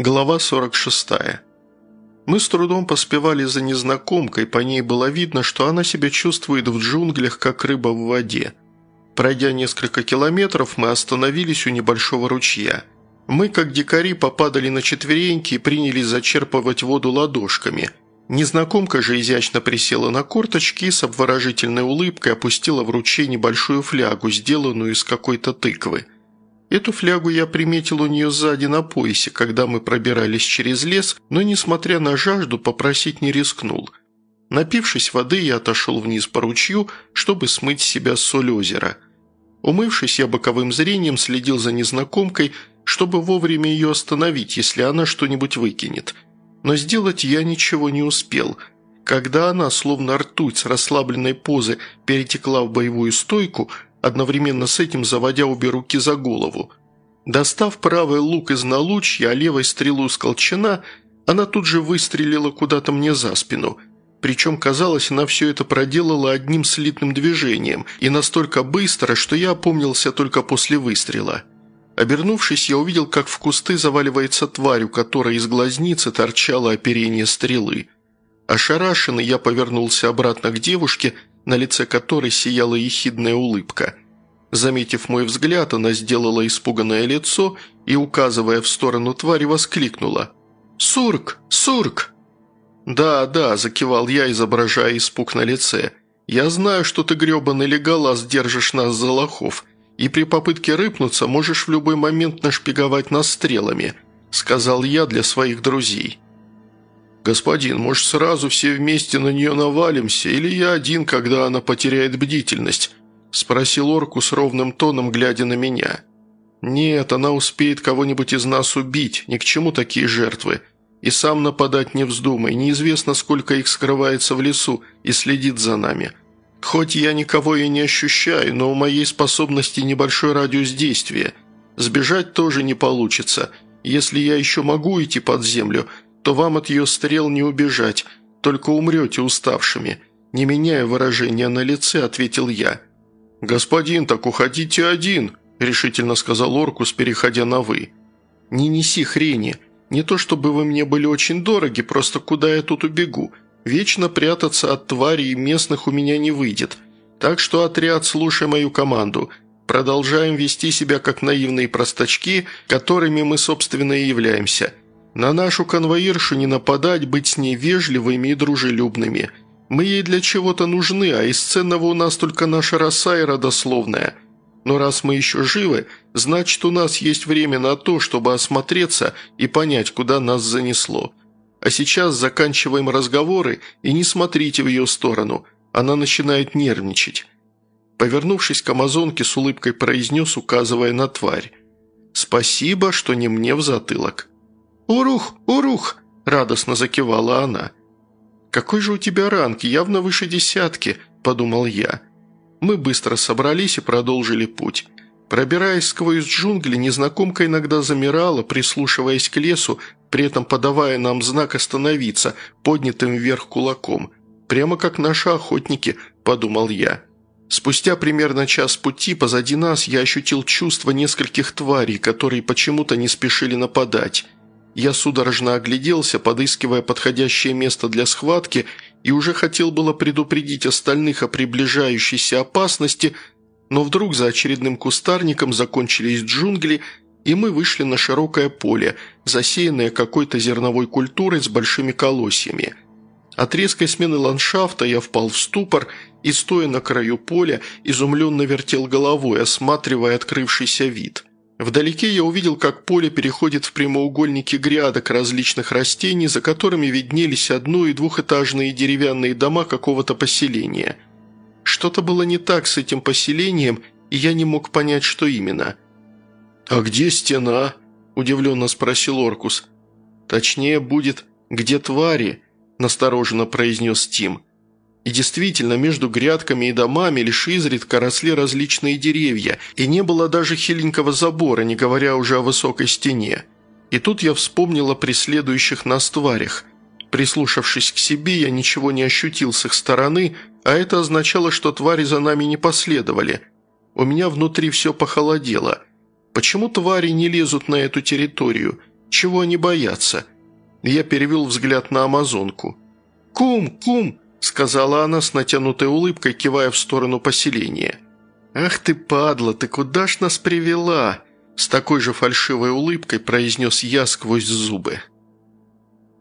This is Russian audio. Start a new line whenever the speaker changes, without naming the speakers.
Глава 46. Мы с трудом поспевали за незнакомкой, по ней было видно, что она себя чувствует в джунглях, как рыба в воде. Пройдя несколько километров, мы остановились у небольшого ручья. Мы, как дикари, попадали на четвереньки и принялись зачерпывать воду ладошками. Незнакомка же изящно присела на корточки и с обворожительной улыбкой опустила в ручей небольшую флягу, сделанную из какой-то тыквы – Эту флягу я приметил у нее сзади на поясе, когда мы пробирались через лес, но, несмотря на жажду, попросить не рискнул. Напившись воды, я отошел вниз по ручью, чтобы смыть с себя соль озера. Умывшись, я боковым зрением следил за незнакомкой, чтобы вовремя ее остановить, если она что-нибудь выкинет. Но сделать я ничего не успел. Когда она, словно ртуть с расслабленной позы, перетекла в боевую стойку – одновременно с этим заводя обе руки за голову. Достав правый лук из налучья, а левой стрелу с колчана, она тут же выстрелила куда-то мне за спину. Причем, казалось, она все это проделала одним слитным движением и настолько быстро, что я опомнился только после выстрела. Обернувшись, я увидел, как в кусты заваливается тварь, у которой из глазницы торчало оперение стрелы. Ошарашенный, я повернулся обратно к девушке – на лице которой сияла ехидная улыбка. Заметив мой взгляд, она сделала испуганное лицо и, указывая в сторону твари, воскликнула. «Сурк! Сурк!» «Да, да», – закивал я, изображая испуг на лице. «Я знаю, что ты гребаный леголаз держишь нас за лохов, и при попытке рыпнуться можешь в любой момент нашпиговать нас стрелами», – сказал я для своих друзей. «Господин, может, сразу все вместе на нее навалимся, или я один, когда она потеряет бдительность?» – спросил Орку с ровным тоном, глядя на меня. «Нет, она успеет кого-нибудь из нас убить, ни к чему такие жертвы. И сам нападать не вздумай, неизвестно, сколько их скрывается в лесу и следит за нами. Хоть я никого и не ощущаю, но у моей способности небольшой радиус действия. Сбежать тоже не получится. Если я еще могу идти под землю – то вам от ее стрел не убежать, только умрете уставшими». Не меняя выражения на лице, ответил я. «Господин, так уходите один», – решительно сказал Оркус, переходя на «вы». «Не неси хрени. Не то чтобы вы мне были очень дороги, просто куда я тут убегу. Вечно прятаться от тварей местных у меня не выйдет. Так что, отряд, слушай мою команду. Продолжаем вести себя как наивные простачки, которыми мы, собственно, и являемся. На нашу конвоиршу не нападать, быть с ней вежливыми и дружелюбными. Мы ей для чего-то нужны, а из ценного у нас только наша роса и родословная. Но раз мы еще живы, значит у нас есть время на то, чтобы осмотреться и понять, куда нас занесло. А сейчас заканчиваем разговоры и не смотрите в ее сторону, она начинает нервничать». Повернувшись к амазонке, с улыбкой произнес, указывая на тварь. «Спасибо, что не мне в затылок». «Урух! Урух!» – радостно закивала она. «Какой же у тебя ранг, явно выше десятки», – подумал я. Мы быстро собрались и продолжили путь. Пробираясь сквозь джунгли, незнакомка иногда замирала, прислушиваясь к лесу, при этом подавая нам знак остановиться, поднятым вверх кулаком. «Прямо как наши охотники», – подумал я. Спустя примерно час пути позади нас я ощутил чувство нескольких тварей, которые почему-то не спешили нападать. Я судорожно огляделся, подыскивая подходящее место для схватки, и уже хотел было предупредить остальных о приближающейся опасности, но вдруг за очередным кустарником закончились джунгли, и мы вышли на широкое поле, засеянное какой-то зерновой культурой с большими колосьями. От резкой смены ландшафта я впал в ступор и, стоя на краю поля, изумленно вертел головой, осматривая открывшийся вид – Вдалеке я увидел, как поле переходит в прямоугольники грядок различных растений, за которыми виднелись одно- и двухэтажные деревянные дома какого-то поселения. Что-то было не так с этим поселением, и я не мог понять, что именно. «А где стена?» – удивленно спросил Оркус. «Точнее будет, где твари?» – настороженно произнес Тим. И действительно, между грядками и домами лишь изредка росли различные деревья, и не было даже хиленького забора, не говоря уже о высокой стене. И тут я вспомнил о преследующих нас тварях. Прислушавшись к себе, я ничего не ощутил с их стороны, а это означало, что твари за нами не последовали. У меня внутри все похолодело. Почему твари не лезут на эту территорию? Чего они боятся?» Я перевел взгляд на амазонку. «Кум, кум!» – сказала она с натянутой улыбкой, кивая в сторону поселения. «Ах ты, падла, ты куда ж нас привела?» С такой же фальшивой улыбкой произнес я сквозь зубы.